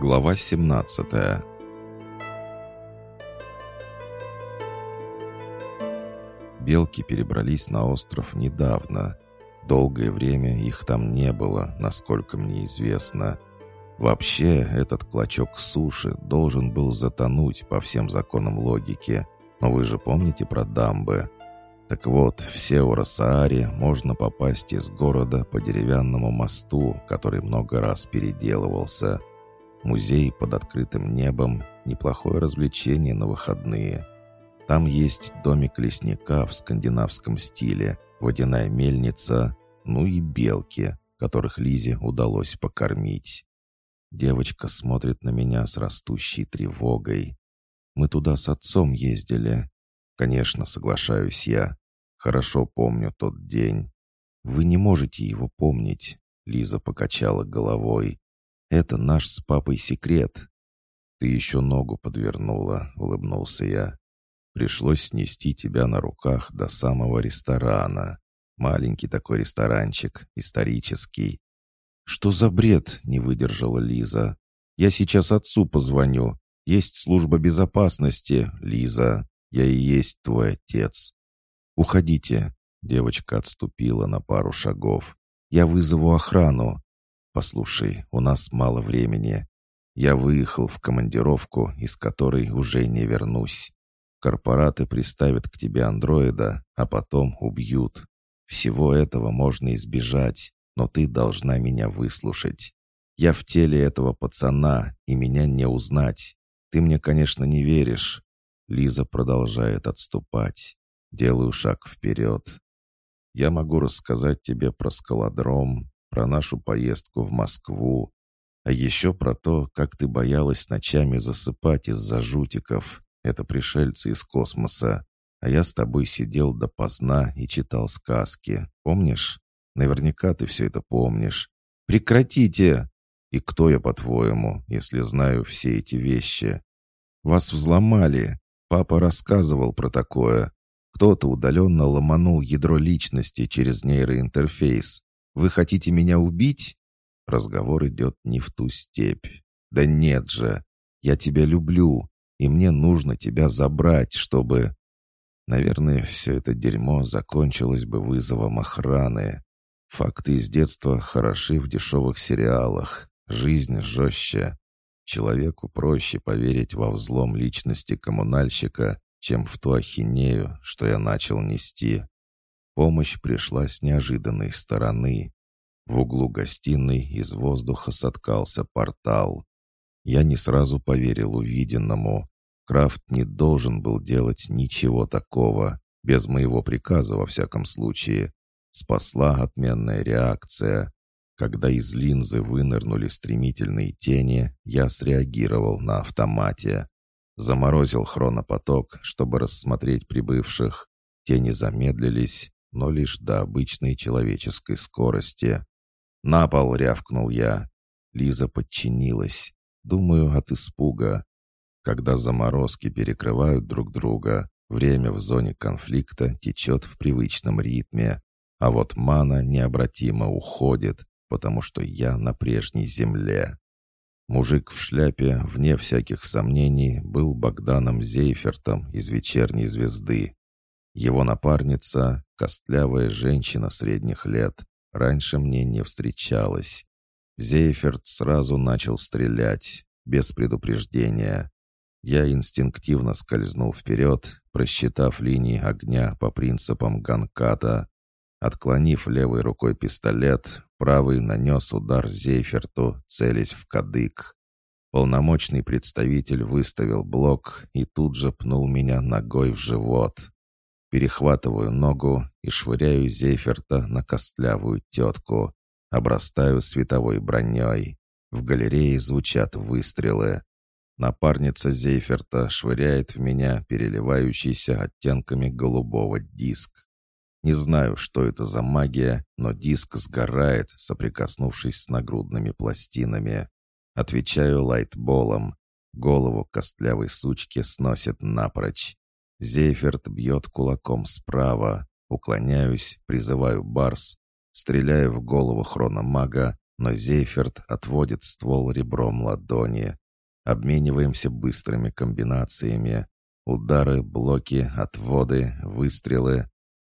Глава 17 Белки перебрались на остров недавно. Долгое время их там не было, насколько мне известно. Вообще, этот клочок суши должен был затонуть по всем законам логики. Но вы же помните про дамбы? Так вот, в Сеура-Сааре можно попасть из города по деревянному мосту, который много раз переделывался. Музей под открытым небом – неплохое развлечение на выходные. Там есть домик лесника в скандинавском стиле, водяная мельница, ну и белки, которых Лизе удалось покормить. Девочка смотрит на меня с растущей тревогой. Мы туда с отцом ездили. Конечно, соглашаюсь я. Хорошо помню тот день. Вы не можете его помнить. Лиза покачала головой. Это наш с папой секрет. Ты еще ногу подвернула, улыбнулся я. Пришлось снести тебя на руках до самого ресторана. Маленький такой ресторанчик, исторический. «Что за бред?» — не выдержала Лиза. «Я сейчас отцу позвоню. Есть служба безопасности, Лиза. Я и есть твой отец. «Уходите!» — девочка отступила на пару шагов. «Я вызову охрану!» «Послушай, у нас мало времени. Я выехал в командировку, из которой уже не вернусь. Корпораты приставят к тебе андроида, а потом убьют. Всего этого можно избежать, но ты должна меня выслушать. Я в теле этого пацана, и меня не узнать. Ты мне, конечно, не веришь». Лиза продолжает отступать. Делаю шаг вперед. Я могу рассказать тебе про скалодром, про нашу поездку в Москву, а еще про то, как ты боялась ночами засыпать из-за жутиков. Это пришельцы из космоса. А я с тобой сидел допоздна и читал сказки. Помнишь? Наверняка ты все это помнишь. Прекратите! И кто я, по-твоему, если знаю все эти вещи? Вас взломали. Папа рассказывал про такое. Кто-то удаленно ломанул ядро личности через нейроинтерфейс. Вы хотите меня убить? Разговор идет не в ту степь. Да нет же. Я тебя люблю, и мне нужно тебя забрать, чтобы... Наверное, все это дерьмо закончилось бы вызовом охраны. Факты из детства хороши в дешевых сериалах. Жизнь жестче. Человеку проще поверить во взлом личности коммунальщика, чем в ту ахинею, что я начал нести. Помощь пришла с неожиданной стороны. В углу гостиной из воздуха соткался портал. Я не сразу поверил увиденному. Крафт не должен был делать ничего такого, без моего приказа во всяком случае. Спасла отменная реакция. Когда из линзы вынырнули стремительные тени, я среагировал на автомате. Заморозил хронопоток, чтобы рассмотреть прибывших. Тени замедлились, но лишь до обычной человеческой скорости. «На пол!» — рявкнул я. Лиза подчинилась. Думаю, от испуга. Когда заморозки перекрывают друг друга, время в зоне конфликта течет в привычном ритме. А вот мана необратимо уходит, потому что я на прежней земле. Мужик в шляпе, вне всяких сомнений, был Богданом Зейфертом из «Вечерней звезды». Его напарница, костлявая женщина средних лет, раньше мне не встречалась. Зейферт сразу начал стрелять, без предупреждения. Я инстинктивно скользнул вперед, просчитав линии огня по принципам Ганката. Отклонив левой рукой пистолет, правый нанес удар Зейферту, целясь в кадык. Полномочный представитель выставил блок и тут же пнул меня ногой в живот. Перехватываю ногу и швыряю Зейферта на костлявую тетку. Обрастаю световой броней. В галерее звучат выстрелы. Напарница Зейферта швыряет в меня переливающийся оттенками голубого диск. Не знаю, что это за магия, но диск сгорает, соприкоснувшись с нагрудными пластинами. Отвечаю лайтболом. Голову костлявой сучки сносит напрочь. Зейферт бьет кулаком справа. Уклоняюсь, призываю барс. Стреляю в голову хрономага, но Зейферт отводит ствол ребром ладони. Обмениваемся быстрыми комбинациями. Удары, блоки, отводы, выстрелы.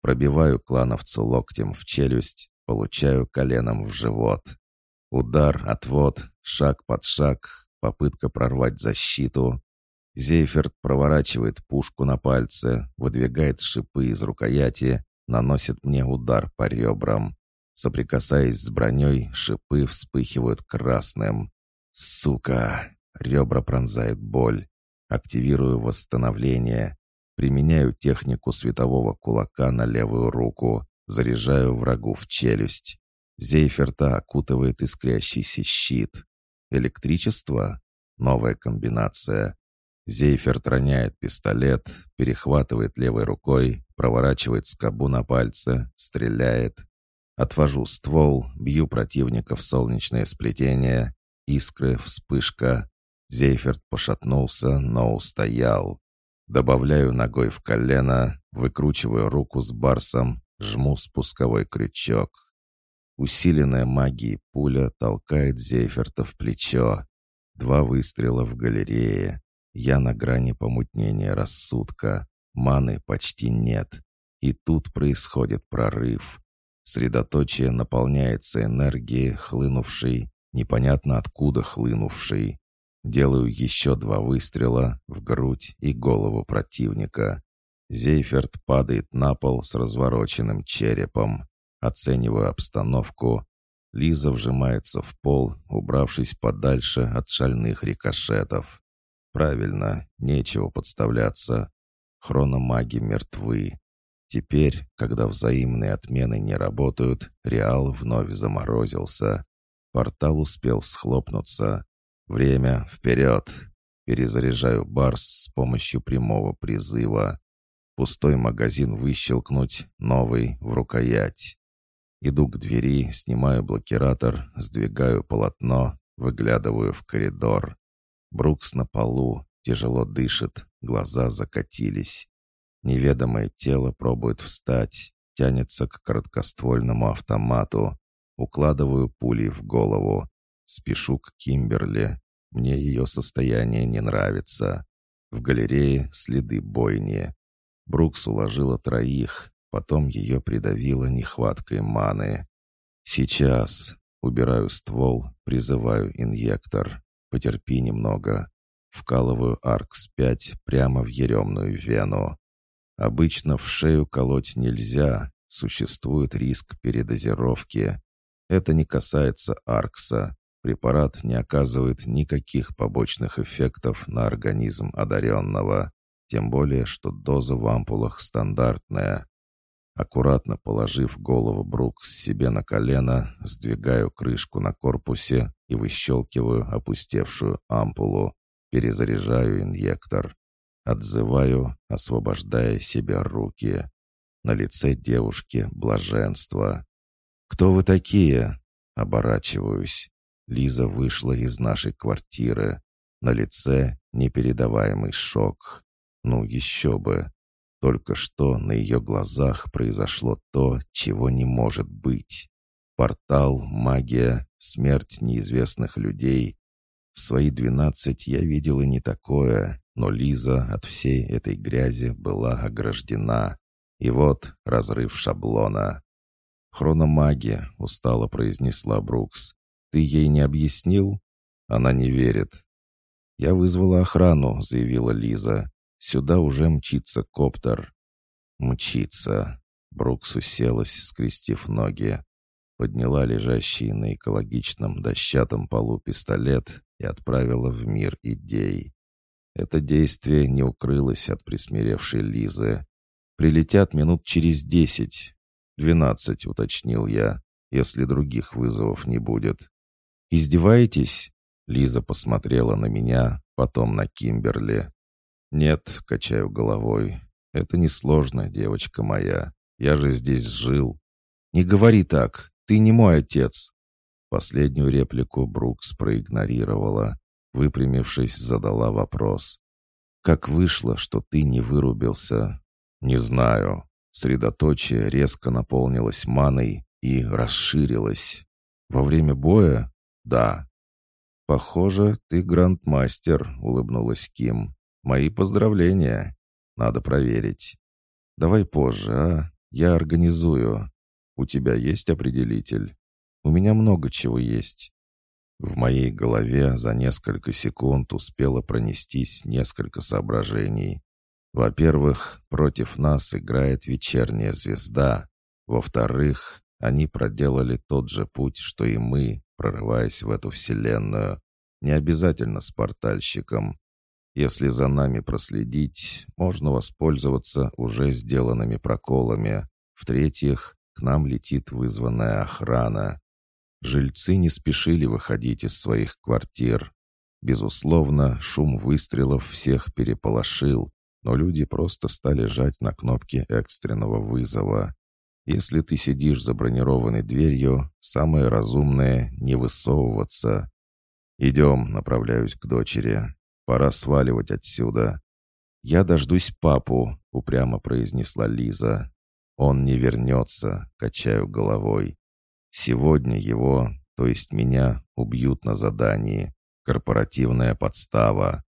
Пробиваю клановцу локтем в челюсть, получаю коленом в живот. Удар, отвод, шаг под шаг, попытка прорвать защиту. Зейферт проворачивает пушку на пальце, выдвигает шипы из рукояти, наносит мне удар по ребрам. Соприкасаясь с броней, шипы вспыхивают красным. «Сука!» Ребра пронзает боль. Активирую восстановление. Применяю технику светового кулака на левую руку. Заряжаю врагу в челюсть. Зейферта окутывает искрящийся щит. Электричество? Новая комбинация. Зейферт роняет пистолет, перехватывает левой рукой, проворачивает скобу на пальце, стреляет. Отвожу ствол, бью противника в солнечное сплетение. Искры, вспышка. Зейферт пошатнулся, но устоял. Добавляю ногой в колено, выкручиваю руку с барсом, жму спусковой крючок. Усиленная магией пуля толкает Зейферта в плечо. Два выстрела в галерее. Я на грани помутнения рассудка. Маны почти нет. И тут происходит прорыв. Средоточие наполняется энергией, хлынувшей, непонятно откуда хлынувшей. Делаю еще два выстрела в грудь и голову противника. Зейферт падает на пол с развороченным черепом. Оцениваю обстановку. Лиза вжимается в пол, убравшись подальше от шальных рикошетов. Правильно, нечего подставляться. Хрономаги мертвы. Теперь, когда взаимные отмены не работают, Реал вновь заморозился. Портал успел схлопнуться. Время вперед. Перезаряжаю барс с помощью прямого призыва. Пустой магазин выщелкнуть, новый в рукоять. Иду к двери, снимаю блокиратор, сдвигаю полотно, выглядываю в коридор. Брукс на полу, тяжело дышит, глаза закатились. Неведомое тело пробует встать, тянется к короткоствольному автомату. Укладываю пули в голову. Спешу к Кимберли. Мне ее состояние не нравится. В галерее следы бойни. Брукс уложила троих, потом ее придавило нехваткой маны. Сейчас. Убираю ствол, призываю инъектор. Потерпи немного. Вкалываю Аркс-5 прямо в еремную вену. Обычно в шею колоть нельзя, существует риск передозировки. Это не касается Аркса. Препарат не оказывает никаких побочных эффектов на организм одаренного. Тем более, что доза в ампулах стандартная. Аккуратно положив голову Брукс себе на колено, сдвигаю крышку на корпусе и выщелкиваю опустевшую ампулу. Перезаряжаю инъектор. Отзываю, освобождая себе руки. На лице девушки блаженство. «Кто вы такие?» Оборачиваюсь. Лиза вышла из нашей квартиры. На лице непередаваемый шок. Ну, еще бы. Только что на ее глазах произошло то, чего не может быть. Портал, магия, смерть неизвестных людей. В свои двенадцать я видел и не такое, но Лиза от всей этой грязи была ограждена. И вот разрыв шаблона. «Хрономагия», — устало произнесла Брукс. «Ты ей не объяснил?» Она не верит. «Я вызвала охрану», — заявила Лиза. «Сюда уже мчится коптер». «Мчится». Брукс уселась, скрестив ноги. Подняла лежащий на экологичном дощатом полу пистолет и отправила в мир идей. Это действие не укрылось от присмиревшей Лизы. «Прилетят минут через десять. Двенадцать», — уточнил я, «если других вызовов не будет». «Издеваетесь?» Лиза посмотрела на меня, потом на Кимберли. «Нет», — качаю головой, — «это несложно, девочка моя. Я же здесь жил». «Не говори так, ты не мой отец». Последнюю реплику Брукс проигнорировала. Выпрямившись, задала вопрос. «Как вышло, что ты не вырубился?» «Не знаю». Средоточие резко наполнилось маной и расширилось. «Во время боя?» «Да». «Похоже, ты грандмастер», — улыбнулась Ким. «Мои поздравления. Надо проверить». «Давай позже, а? Я организую. У тебя есть определитель?» «У меня много чего есть». В моей голове за несколько секунд успело пронестись несколько соображений. Во-первых, против нас играет вечерняя звезда. Во-вторых, они проделали тот же путь, что и мы, прорываясь в эту вселенную. Не обязательно с портальщиком. Если за нами проследить, можно воспользоваться уже сделанными проколами. В-третьих, к нам летит вызванная охрана. Жильцы не спешили выходить из своих квартир. Безусловно, шум выстрелов всех переполошил, но люди просто стали жать на кнопки экстренного вызова. Если ты сидишь за бронированной дверью, самое разумное — не высовываться. «Идем», — направляюсь к дочери. «Пора сваливать отсюда». «Я дождусь папу», — упрямо произнесла Лиза. «Он не вернется», — качаю головой. Сегодня его, то есть меня, убьют на задании. Корпоративная подстава.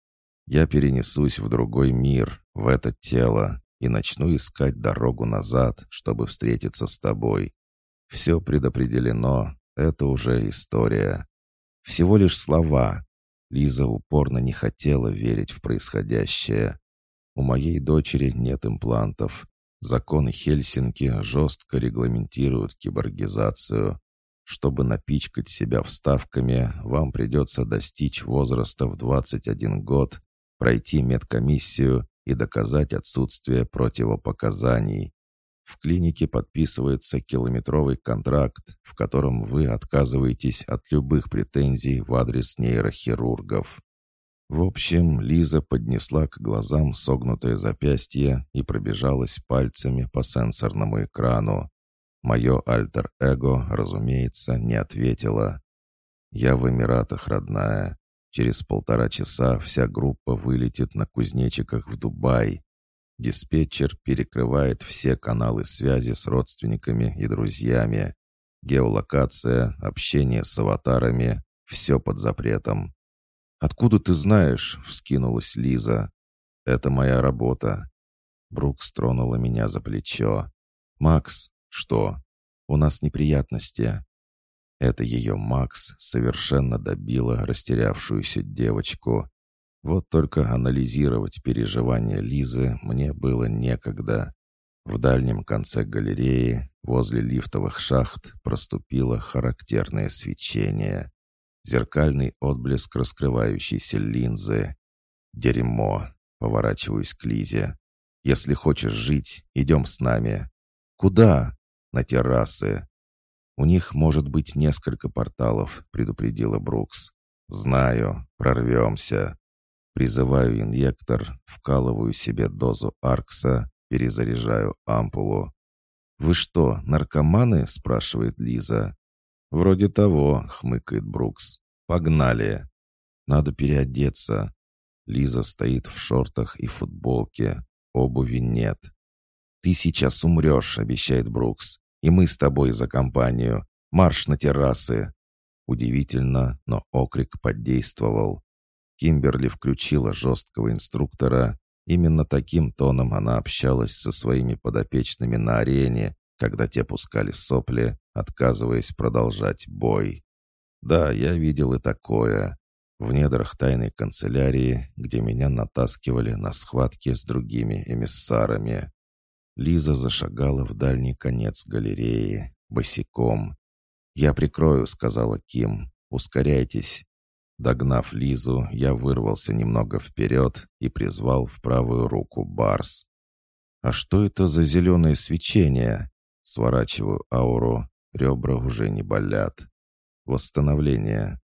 Я перенесусь в другой мир, в это тело, и начну искать дорогу назад, чтобы встретиться с тобой. Все предопределено, это уже история. Всего лишь слова. Лиза упорно не хотела верить в происходящее. У моей дочери нет имплантов, Законы Хельсинки жестко регламентируют киборгизацию. Чтобы напичкать себя вставками, вам придется достичь возраста в 21 год, пройти медкомиссию и доказать отсутствие противопоказаний. В клинике подписывается километровый контракт, в котором вы отказываетесь от любых претензий в адрес нейрохирургов. В общем, Лиза поднесла к глазам согнутое запястье и пробежалась пальцами по сенсорному экрану. Мое альтер-эго, разумеется, не ответило. «Я в Эмиратах, родная. Через полтора часа вся группа вылетит на кузнечиках в Дубай. Диспетчер перекрывает все каналы связи с родственниками и друзьями. Геолокация, общение с аватарами — все под запретом. «Откуда ты знаешь?» — вскинулась Лиза. «Это моя работа». Брук стронула меня за плечо. «Макс, что? У нас неприятности». Это ее Макс совершенно добила растерявшуюся девочку. Вот только анализировать переживания Лизы мне было некогда. В дальнем конце галереи, возле лифтовых шахт, проступило характерное свечение. Зеркальный отблеск раскрывающейся линзы. «Дерьмо!» — поворачиваюсь к Лизе. «Если хочешь жить, идем с нами». «Куда?» «На террасы». «У них может быть несколько порталов», — предупредила Брукс. «Знаю, прорвемся». Призываю инъектор, вкалываю себе дозу Аркса, перезаряжаю ампулу. «Вы что, наркоманы?» — спрашивает Лиза. «Вроде того», — хмыкает Брукс. «Погнали!» «Надо переодеться». Лиза стоит в шортах и футболке. Обуви нет. «Ты сейчас умрешь», — обещает Брукс. «И мы с тобой за компанию. Марш на террасы!» Удивительно, но окрик подействовал. Кимберли включила жесткого инструктора. Именно таким тоном она общалась со своими подопечными на арене, когда те пускали сопли, отказываясь продолжать бой. Да, я видел и такое. В недрах тайной канцелярии, где меня натаскивали на схватки с другими эмиссарами. Лиза зашагала в дальний конец галереи, босиком. «Я прикрою», — сказала Ким. «Ускоряйтесь». Догнав Лизу, я вырвался немного вперед и призвал в правую руку Барс. «А что это за зеленое свечение?» Сворачиваю ауру, ребра уже не болят. Восстановление.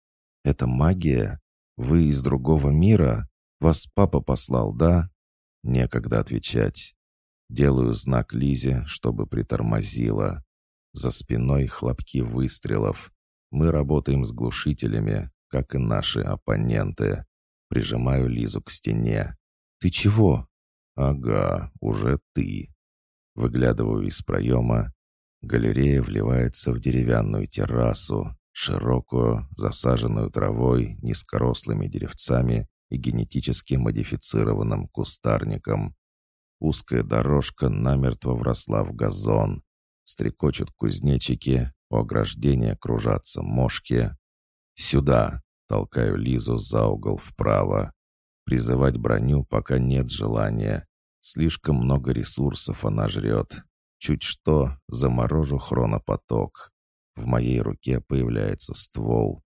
Это магия? Вы из другого мира? Вас папа послал, да? Некогда отвечать. Делаю знак Лизе, чтобы притормозила. За спиной хлопки выстрелов. Мы работаем с глушителями, как и наши оппоненты. Прижимаю Лизу к стене. «Ты чего?» «Ага, уже ты». Выглядываю из проема. Галерея вливается в деревянную террасу. широкую, засаженную травой, низкорослыми деревцами и генетически модифицированным кустарником. Узкая дорожка намертво вросла в газон. Стрекочут кузнечики, у ограждения кружатся мошки. «Сюда!» — толкаю Лизу за угол вправо. Призывать броню пока нет желания. Слишком много ресурсов она жрет. Чуть что, заморожу хронопоток. В моей руке появляется ствол.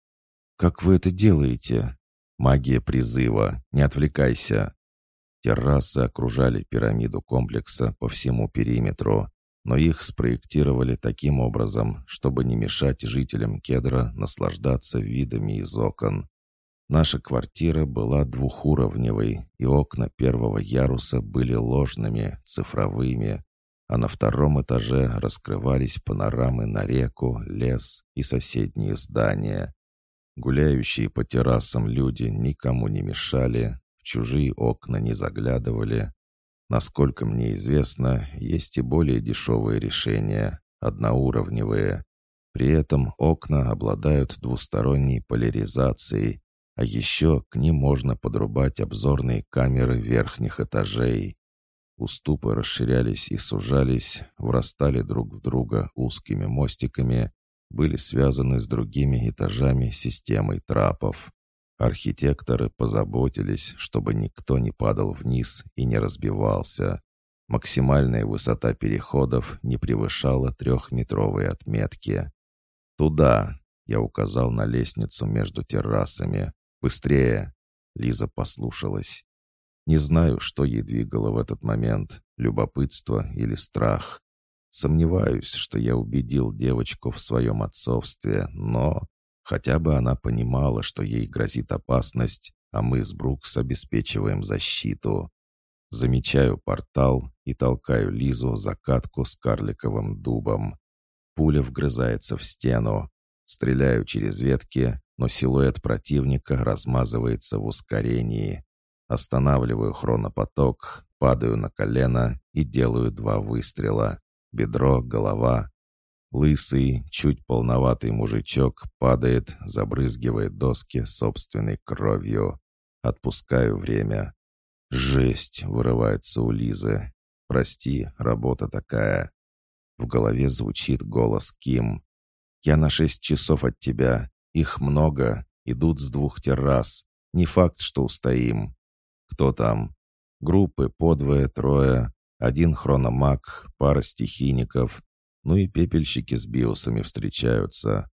«Как вы это делаете?» «Магия призыва. Не отвлекайся». Террасы окружали пирамиду комплекса по всему периметру, но их спроектировали таким образом, чтобы не мешать жителям Кедра наслаждаться видами из окон. Наша квартира была двухуровневой, и окна первого яруса были ложными, цифровыми, а на втором этаже раскрывались панорамы на реку, лес и соседние здания. Гуляющие по террасам люди никому не мешали, в чужие окна не заглядывали. Насколько мне известно, есть и более дешевые решения, одноуровневые. При этом окна обладают двусторонней поляризацией, а еще к ним можно подрубать обзорные камеры верхних этажей. Уступы расширялись и сужались, врастали друг в друга узкими мостиками, были связаны с другими этажами системой трапов. Архитекторы позаботились, чтобы никто не падал вниз и не разбивался. Максимальная высота переходов не превышала трехметровой отметки. «Туда!» — я указал на лестницу между террасами. «Быстрее!» — Лиза послушалась. Не знаю, что ей двигало в этот момент, любопытство или страх. Сомневаюсь, что я убедил девочку в своем отцовстве, но хотя бы она понимала, что ей грозит опасность, а мы с Брукс обеспечиваем защиту. Замечаю портал и толкаю Лизу за катку с карликовым дубом. Пуля вгрызается в стену. Стреляю через ветки, но силуэт противника размазывается в ускорении. Останавливаю хронопоток, падаю на колено и делаю два выстрела. Бедро, голова. Лысый, чуть полноватый мужичок падает, забрызгивает доски собственной кровью. Отпускаю время. «Жесть!» — вырывается у Лизы. «Прости, работа такая». В голове звучит голос Ким. «Я на шесть часов от тебя. Их много. Идут с двух террас. Не факт, что устоим. Кто там? Группы по двое-трое. Один хрономаг, пара стихийников. Ну и пепельщики с биосами встречаются.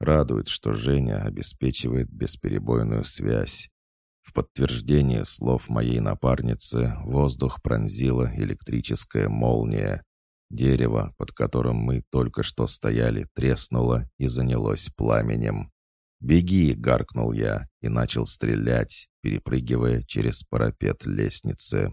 Радует, что Женя обеспечивает бесперебойную связь. В подтверждение слов моей напарницы воздух пронзила электрическая молния. Дерево, под которым мы только что стояли, треснуло и занялось пламенем. «Беги!» — гаркнул я и начал стрелять, перепрыгивая через парапет лестницы.